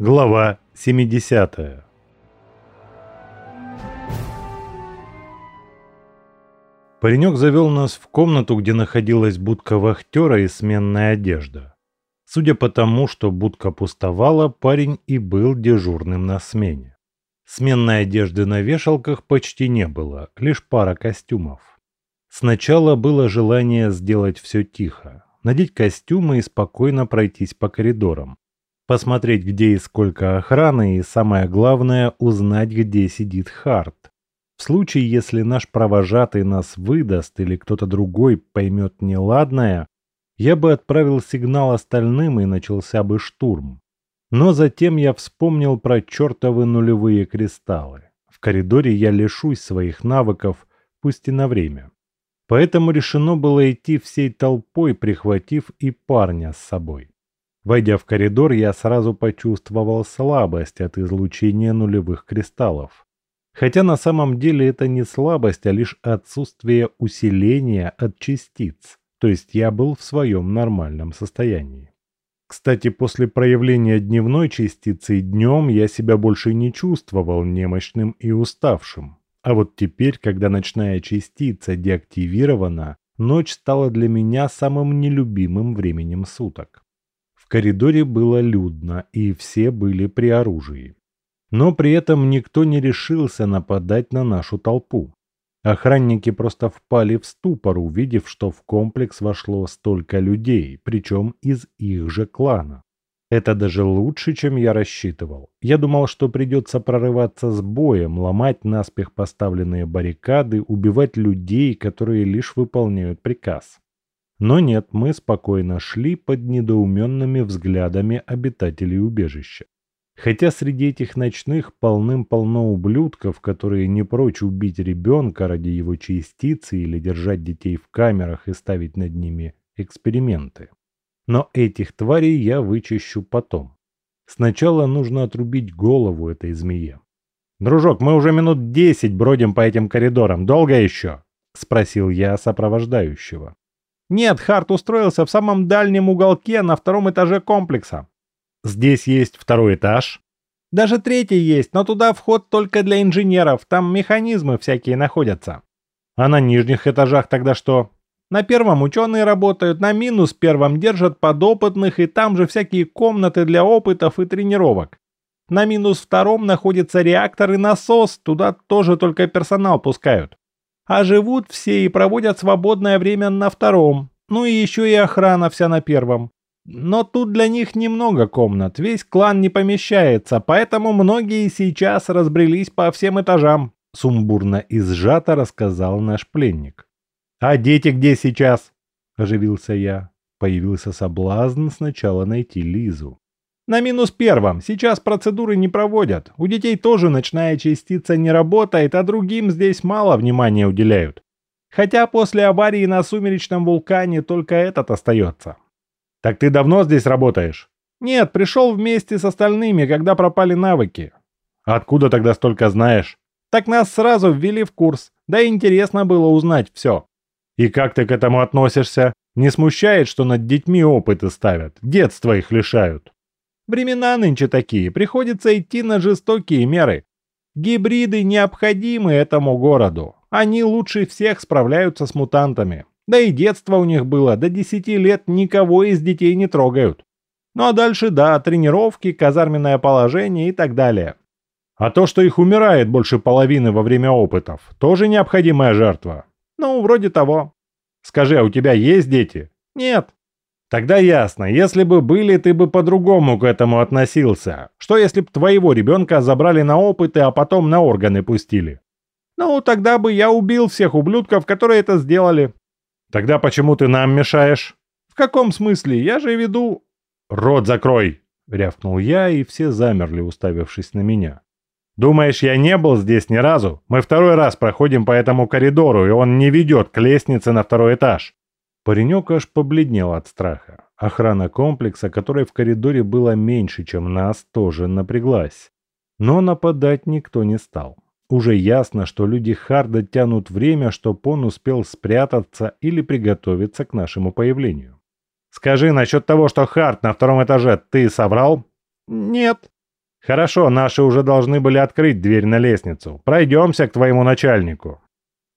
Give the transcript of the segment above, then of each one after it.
Глава 70 Паренек завел нас в комнату, где находилась будка вахтера и сменная одежда. Судя по тому, что будка пустовала, парень и был дежурным на смене. Сменной одежды на вешалках почти не было, лишь пара костюмов. Сначала было желание сделать все тихо, надеть костюмы и спокойно пройтись по коридорам. Посмотреть, где и сколько охраны, и самое главное, узнать, где сидит Харт. В случае, если наш провожатый нас выдаст или кто-то другой поймет неладное, я бы отправил сигнал остальным и начался бы штурм. Но затем я вспомнил про чертовы нулевые кристаллы. В коридоре я лишусь своих навыков, пусть и на время. Поэтому решено было идти всей толпой, прихватив и парня с собой. Войдя в коридор, я сразу почувствовал слабость от излучения нулевых кристаллов. Хотя на самом деле это не слабость, а лишь отсутствие усиления от частиц, то есть я был в своем нормальном состоянии. Кстати, после проявления дневной частицы днем я себя больше не чувствовал немощным и уставшим. А вот теперь, когда ночная частица деактивирована, ночь стала для меня самым нелюбимым временем суток. Коридоре было людно, и все были при оружии. Но при этом никто не решился нападать на нашу толпу. Охранники просто впали в ступор, увидев, что в комплекс вошло столько людей, причем из их же клана. Это даже лучше, чем я рассчитывал. Я думал, что придется прорываться с боем, ломать наспех поставленные баррикады, убивать людей, которые лишь выполняют приказ. Но нет, мы спокойно шли под недоуменными взглядами обитателей убежища. Хотя среди этих ночных полным-полно ублюдков, которые не прочь убить ребенка ради его частицы или держать детей в камерах и ставить над ними эксперименты. Но этих тварей я вычищу потом. Сначала нужно отрубить голову этой змее. «Дружок, мы уже минут десять бродим по этим коридорам. Долго еще?» — спросил я сопровождающего. «Нет, Харт устроился в самом дальнем уголке на втором этаже комплекса. Здесь есть второй этаж. Даже третий есть, но туда вход только для инженеров, там механизмы всякие находятся. А на нижних этажах тогда что? На первом ученые работают, на минус первом держат подопытных, и там же всякие комнаты для опытов и тренировок. На минус втором находится реактор и насос, туда тоже только персонал пускают. А живут все и проводят свободное время на втором. Ну и еще и охрана вся на первом. Но тут для них немного комнат, весь клан не помещается, поэтому многие сейчас разбрелись по всем этажам», — сумбурно и сжато рассказал наш пленник. «А дети где сейчас?» — оживился я. Появился соблазн сначала найти Лизу. «На минус первом. Сейчас процедуры не проводят. У детей тоже ночная частица не работает, а другим здесь мало внимания уделяют. Хотя после аварии на сумеречном вулкане только этот остается. «Так ты давно здесь работаешь?» «Нет, пришел вместе с остальными, когда пропали навыки». «Откуда тогда столько знаешь?» «Так нас сразу ввели в курс, да и интересно было узнать все». «И как ты к этому относишься? Не смущает, что над детьми опыты ставят, детства их лишают?» «Времена нынче такие, приходится идти на жестокие меры. Гибриды необходимы этому городу. Они лучше всех справляются с мутантами. Да и детство у них было, до 10 лет никого из детей не трогают. Ну а дальше, да, тренировки, казарменное положение и так далее. А то, что их умирает больше половины во время опытов, тоже необходимая жертва. Ну, вроде того. Скажи, а у тебя есть дети? Нет. Тогда ясно, если бы были, ты бы по-другому к этому относился. Что если бы твоего ребенка забрали на опыты, а потом на органы пустили? Ну, тогда бы я убил всех ублюдков, которые это сделали. Тогда почему ты нам мешаешь? В каком смысле? Я же веду... Рот закрой! Рявкнул я, и все замерли, уставившись на меня. Думаешь, я не был здесь ни разу? Мы второй раз проходим по этому коридору, и он не ведет к лестнице на второй этаж. Паренек аж побледнел от страха. Охрана комплекса, которой в коридоре было меньше, чем нас, тоже напряглась. Но нападать никто не стал. Уже ясно, что люди Харда тянут время, чтоб он успел спрятаться или приготовиться к нашему появлению. «Скажи, насчет того, что Хард на втором этаже, ты соврал?» «Нет». Хорошо, наши уже должны были открыть дверь на лестницу. Пройдемся к твоему начальнику.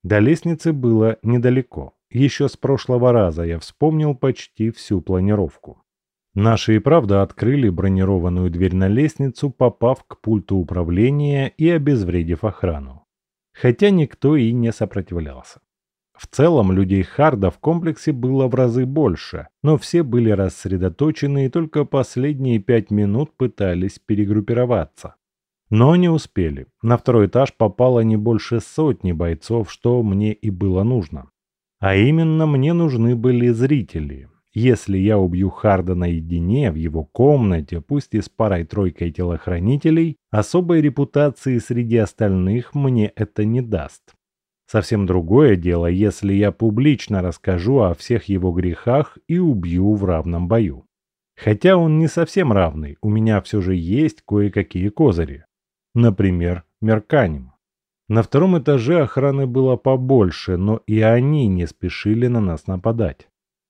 До лестницы было недалеко. Еще с прошлого раза я вспомнил почти всю планировку. Наши и правда открыли бронированную дверь на лестницу, попав к пульту управления и обезвредив охрану. Хотя никто и не сопротивлялся. В целом людей Харда в комплексе было в разы больше, но все были рассредоточены и только последние пять минут пытались перегруппироваться. Но не успели. На второй этаж попало не больше сотни бойцов, что мне и было нужно. А именно мне нужны были зрители. Если я убью Харда наедине, в его комнате, пусть и с парой-тройкой телохранителей, особой репутации среди остальных мне это не даст. Совсем другое дело, если я публично расскажу о всех его грехах и убью в равном бою. Хотя он не совсем равный, у меня все же есть кое-какие козыри. Например, Мерканем. На втором этаже охраны было побольше, но и они не спешили на нас нападать.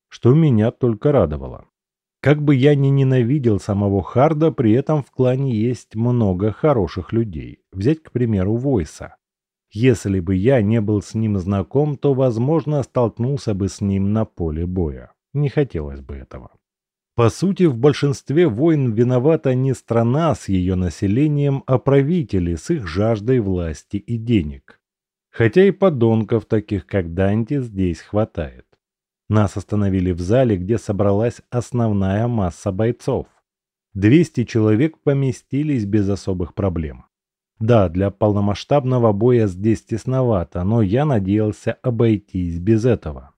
Что меня только радовало. Как бы я ни ненавидел самого Харда, при этом в клане есть много хороших людей. Взять, к примеру, Войса. Если бы я не был с ним знаком, то, возможно, столкнулся бы с ним на поле боя. Не хотелось бы этого. По сути, в большинстве войн виновата не страна с ее населением, а правители с их жаждой власти и денег. Хотя и подонков, таких как Данти, здесь хватает. Нас остановили в зале, где собралась основная масса бойцов. 200 человек поместились без особых проблем. Да, для полномасштабного боя здесь тесновато, но я надеялся обойтись без этого.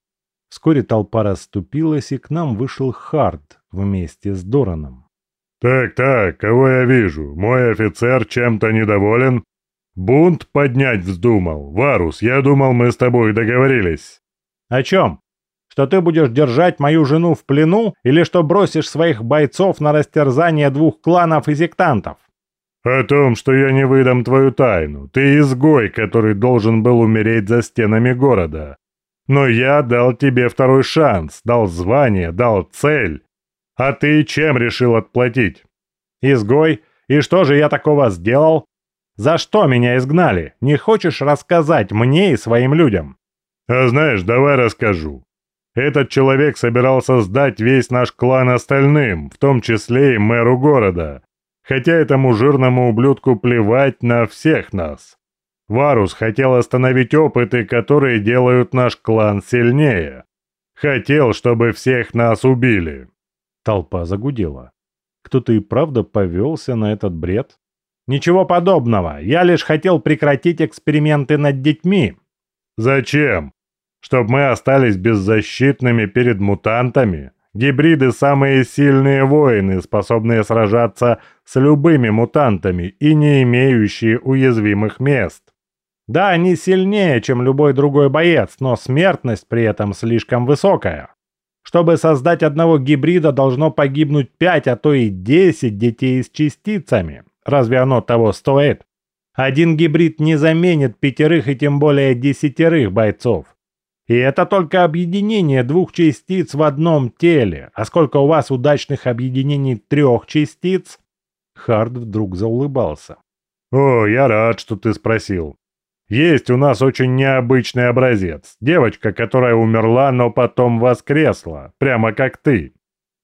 Вскоре толпа расступилась, и к нам вышел Хард вместе с Дораном. «Так-так, кого я вижу? Мой офицер чем-то недоволен? Бунт поднять вздумал. Варус, я думал, мы с тобой договорились». «О чем? Что ты будешь держать мою жену в плену или что бросишь своих бойцов на растерзание двух кланов и сектантов?» «О том, что я не выдам твою тайну. Ты изгой, который должен был умереть за стенами города. Но я дал тебе второй шанс, дал звание, дал цель. А ты чем решил отплатить?» «Изгой? И что же я такого сделал? За что меня изгнали? Не хочешь рассказать мне и своим людям?» «А знаешь, давай расскажу. Этот человек собирался сдать весь наш клан остальным, в том числе и мэру города. Хотя этому жирному ублюдку плевать на всех нас. Варус хотел остановить опыты, которые делают наш клан сильнее. Хотел, чтобы всех нас убили. Толпа загудела. Кто-то и правда повелся на этот бред? Ничего подобного. Я лишь хотел прекратить эксперименты над детьми. Зачем? Чтоб мы остались беззащитными перед мутантами? Гибриды – самые сильные воины, способные сражаться с любыми мутантами и не имеющие уязвимых мест. Да, они сильнее, чем любой другой боец, но смертность при этом слишком высокая. Чтобы создать одного гибрида, должно погибнуть 5, а то и 10 детей с частицами. Разве оно того стоит? Один гибрид не заменит пятерых и тем более десятерых бойцов. И это только объединение двух частиц в одном теле. А сколько у вас удачных объединений трех частиц? Хард вдруг заулыбался. О, я рад, что ты спросил. Есть у нас очень необычный образец. Девочка, которая умерла, но потом воскресла, прямо как ты.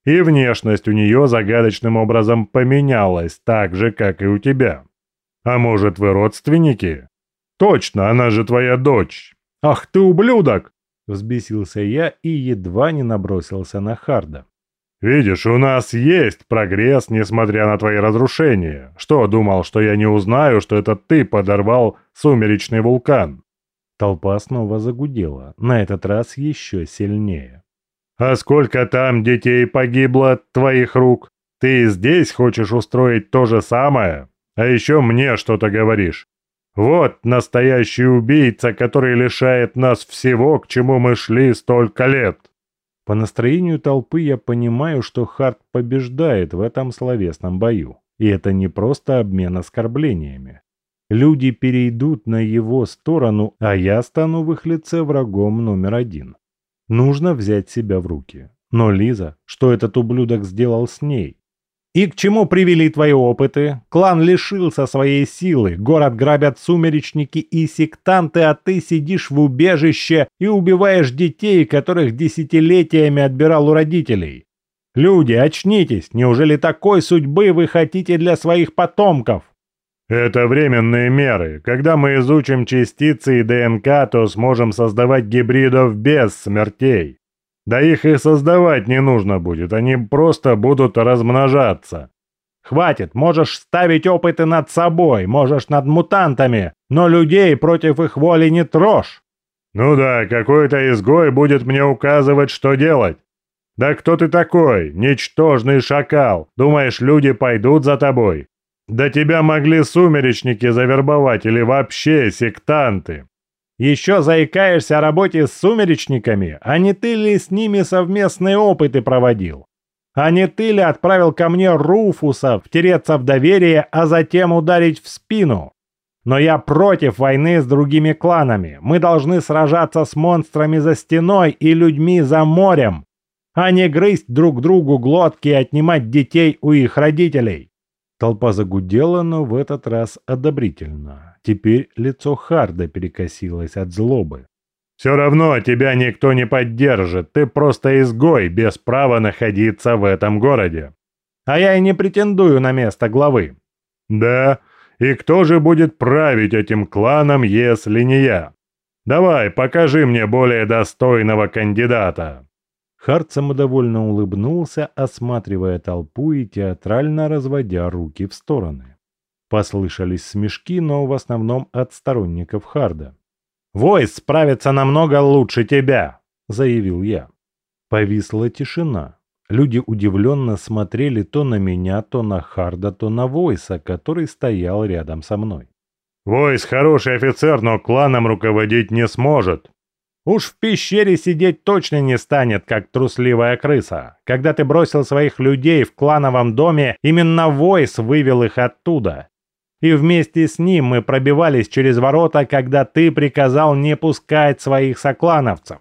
И внешность у нее загадочным образом поменялась, так же, как и у тебя. А может, вы родственники? Точно, она же твоя дочь. «Ах ты ублюдок!» – взбесился я и едва не набросился на Харда. «Видишь, у нас есть прогресс, несмотря на твои разрушения. Что, думал, что я не узнаю, что это ты подорвал сумеречный вулкан?» Толпа снова загудела, на этот раз еще сильнее. «А сколько там детей погибло от твоих рук? Ты здесь хочешь устроить то же самое? А еще мне что-то говоришь. Вот настоящий убийца, который лишает нас всего, к чему мы шли столько лет. По настроению толпы я понимаю, что Харт побеждает в этом словесном бою. И это не просто обмен оскорблениями. Люди перейдут на его сторону, а я стану в их лице врагом номер один. Нужно взять себя в руки. Но Лиза, что этот ублюдок сделал с ней? И к чему привели твои опыты? Клан лишился своей силы, город грабят сумеречники и сектанты, а ты сидишь в убежище и убиваешь детей, которых десятилетиями отбирал у родителей. Люди, очнитесь, неужели такой судьбы вы хотите для своих потомков? Это временные меры. Когда мы изучим частицы и ДНК, то сможем создавать гибридов без смертей. Да их и создавать не нужно будет, они просто будут размножаться. Хватит, можешь ставить опыты над собой, можешь над мутантами, но людей против их воли не трожь. Ну да, какой-то изгой будет мне указывать, что делать. Да кто ты такой, ничтожный шакал? Думаешь, люди пойдут за тобой? Да тебя могли сумеречники завербовать или вообще сектанты. Еще заикаешься о работе с сумеречниками, а не ты ли с ними совместные опыты проводил? А не ты ли отправил ко мне Руфуса втереться в доверие, а затем ударить в спину? Но я против войны с другими кланами. Мы должны сражаться с монстрами за стеной и людьми за морем, а не грызть друг другу глотки и отнимать детей у их родителей. Толпа загудела, но в этот раз одобрительно. Теперь лицо Харда перекосилось от злобы. «Все равно тебя никто не поддержит. Ты просто изгой, без права находиться в этом городе». «А я и не претендую на место главы». «Да? И кто же будет править этим кланом, если не я? Давай, покажи мне более достойного кандидата». Харт самодовольно улыбнулся, осматривая толпу и театрально разводя руки в стороны. Послышались смешки, но в основном от сторонников Харда. «Войс справится намного лучше тебя!» – заявил я. Повисла тишина. Люди удивленно смотрели то на меня, то на Харда, то на Войса, который стоял рядом со мной. «Войс хороший офицер, но кланом руководить не сможет», Уж в пещере сидеть точно не станет, как трусливая крыса. Когда ты бросил своих людей в клановом доме, именно Войс вывел их оттуда. И вместе с ним мы пробивались через ворота, когда ты приказал не пускать своих соклановцев.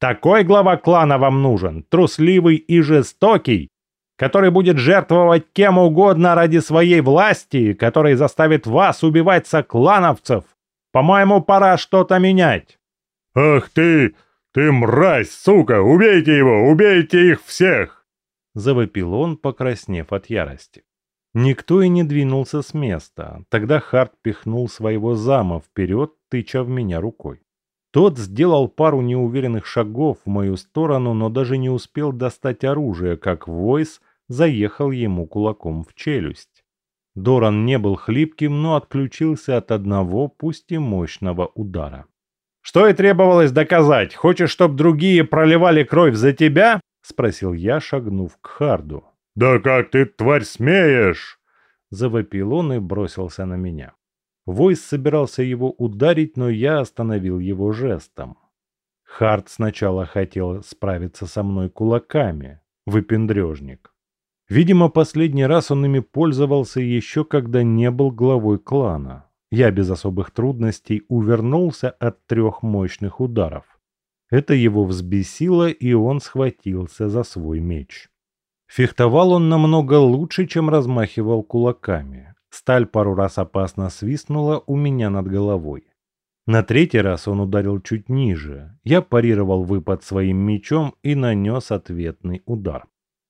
Такой глава клана вам нужен, трусливый и жестокий, который будет жертвовать кем угодно ради своей власти, который заставит вас убивать соклановцев. По-моему, пора что-то менять. «Ах ты! Ты мразь, сука! Убейте его! Убейте их всех!» Завопил он, покраснев от ярости. Никто и не двинулся с места. Тогда Харт пихнул своего зама вперед, тыча в меня рукой. Тот сделал пару неуверенных шагов в мою сторону, но даже не успел достать оружие, как Войс заехал ему кулаком в челюсть. Доран не был хлипким, но отключился от одного, пусть и мощного удара. «Что и требовалось доказать? Хочешь, чтобы другие проливали кровь за тебя?» — спросил я, шагнув к Харду. «Да как ты, тварь, смеешь?» Завопил он и бросился на меня. Войс собирался его ударить, но я остановил его жестом. Хард сначала хотел справиться со мной кулаками, выпендрежник. Видимо, последний раз он ими пользовался еще когда не был главой клана. Я без особых трудностей увернулся от трех мощных ударов. Это его взбесило, и он схватился за свой меч. Фехтовал он намного лучше, чем размахивал кулаками. Сталь пару раз опасно свистнула у меня над головой. На третий раз он ударил чуть ниже. Я парировал выпад своим мечом и нанес ответный удар.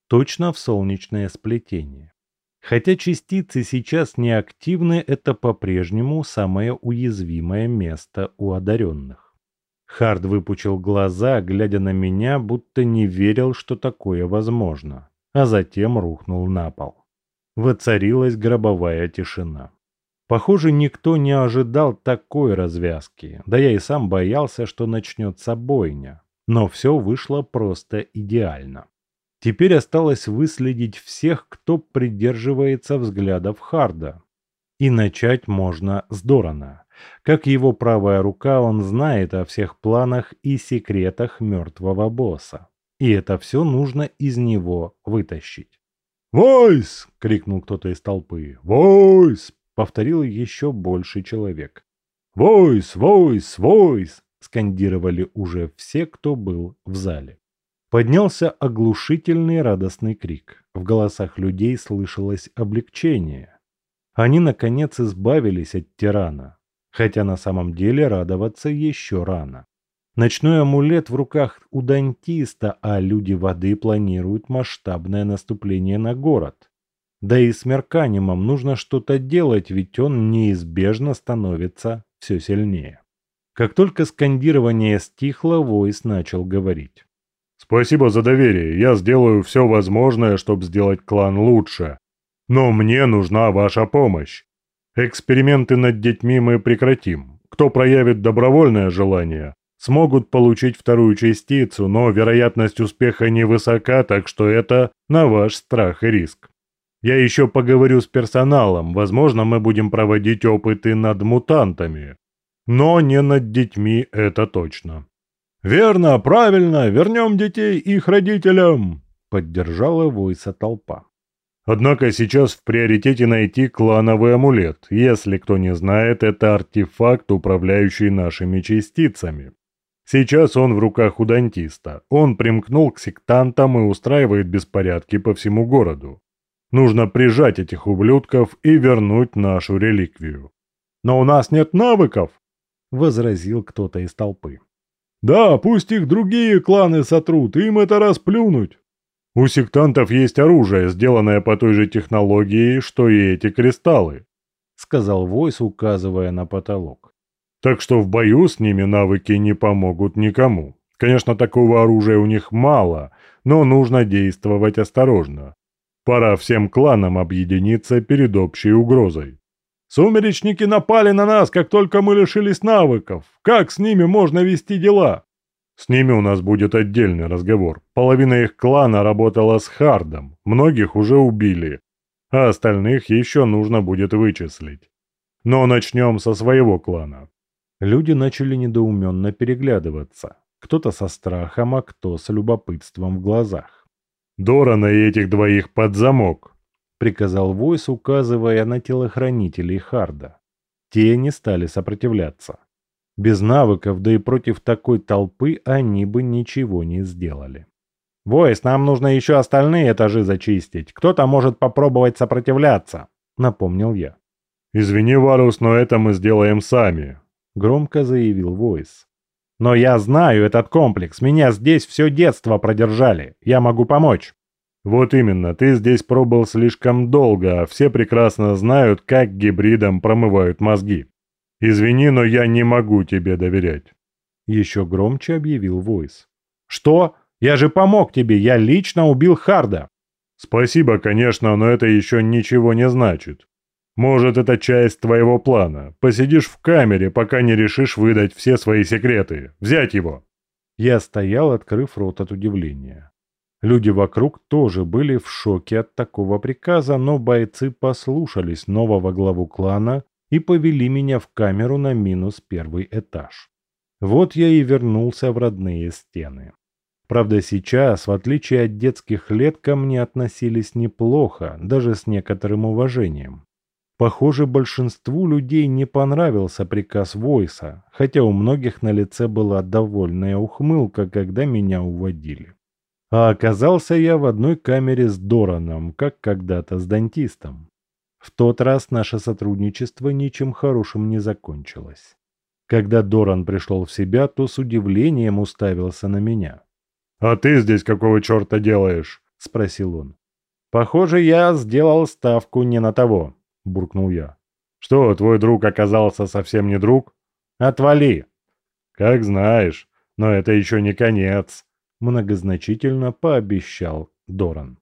Точно в солнечное сплетение. Хотя частицы сейчас не активны, это по-прежнему самое уязвимое место у одаренных. Хард выпучил глаза, глядя на меня, будто не верил, что такое возможно, а затем рухнул на пол. Воцарилась гробовая тишина. Похоже, никто не ожидал такой развязки, да я и сам боялся, что начнется бойня. Но все вышло просто идеально. Теперь осталось выследить всех, кто придерживается взглядов Харда. И начать можно с Дорана. Как его правая рука, он знает о всех планах и секретах мертвого босса. И это все нужно из него вытащить. «Войс!» — крикнул кто-то из толпы. «Войс!» — повторил еще больше человек. «Войс! Войс! Войс!» — скандировали уже все, кто был в зале. Поднялся оглушительный радостный крик. В голосах людей слышалось облегчение. Они, наконец, избавились от тирана, хотя на самом деле радоваться еще рано. Ночной амулет в руках у дантиста, а люди воды планируют масштабное наступление на город. Да и с Мерканимом нужно что-то делать, ведь он неизбежно становится все сильнее. Как только скандирование стихло, Войс начал говорить. «Спасибо за доверие. Я сделаю все возможное, чтобы сделать клан лучше. Но мне нужна ваша помощь. Эксперименты над детьми мы прекратим. Кто проявит добровольное желание, смогут получить вторую частицу, но вероятность успеха невысока, так что это на ваш страх и риск. Я еще поговорю с персоналом, возможно, мы будем проводить опыты над мутантами. Но не над детьми, это точно. «Верно, правильно, вернем детей их родителям!» — поддержала Войса толпа. Однако сейчас в приоритете найти клановый амулет. Если кто не знает, это артефакт, управляющий нашими частицами. Сейчас он в руках у дантиста. Он примкнул к сектантам и устраивает беспорядки по всему городу. Нужно прижать этих ублюдков и вернуть нашу реликвию. «Но у нас нет навыков!» — возразил кто-то из толпы. «Да, пусть их другие кланы сотрут, им это расплюнуть!» «У сектантов есть оружие, сделанное по той же технологии, что и эти кристаллы», — сказал Войс, указывая на потолок. Так что в бою с ними навыки не помогут никому. Конечно, такого оружия у них мало, но нужно действовать осторожно. Пора всем кланам объединиться перед общей угрозой. Сумеречники напали на нас, как только мы лишились навыков. Как с ними можно вести дела? С ними у нас будет отдельный разговор. Половина их клана работала с Хардом, многих уже убили, а остальных еще нужно будет вычислить. Но начнем со своего клана. Люди начали недоуменно переглядываться. Кто-то со страхом, а кто с любопытством в глазах. «Дорана и этих двоих под замок!» — приказал Войс, указывая на телохранителей Харда. Те не стали сопротивляться. Без навыков, да и против такой толпы они бы ничего не сделали. «Войс, нам нужно еще остальные этажи зачистить. Кто-то может попробовать сопротивляться», — напомнил я. «Извини, Варус, но это мы сделаем сами громко заявил Войс. «Но я знаю этот комплекс, меня здесь все детство продержали, я могу помочь». «Вот именно, ты здесь пробыл слишком долго, а все прекрасно знают, как гибридам промывают мозги. Извини, но я не могу тебе доверять». Еще громче объявил Войс. «Что? Я же помог тебе, я лично убил Харда». «Спасибо, конечно, но это еще ничего не значит. Может, это часть твоего плана. Посидишь в камере, пока не решишь выдать все свои секреты. Взять его!» Я стоял, открыв рот от удивления. Люди вокруг тоже были в шоке от такого приказа, но бойцы послушались нового главу клана и повели меня в камеру на минус первый этаж. Вот я и вернулся в родные стены. Правда, сейчас, в отличие от детских лет, ко мне относились неплохо, даже с некоторым уважением. Похоже, большинству людей не понравился приказ Войса, хотя у многих на лице была довольная ухмылка, когда меня уводили. А оказался я в одной камере с Дораном, как когда-то с дантистом. В тот раз наше сотрудничество ничем хорошим не закончилось. Когда Доран пришел в себя, то с удивлением уставился на меня. «А ты здесь какого черта делаешь?» – спросил он. «Похоже, я сделал ставку не на того», буркнул я. «Что, твой друг оказался совсем не друг?» «Отвали!» «Как знаешь, но это еще не конец», многозначительно пообещал Доран.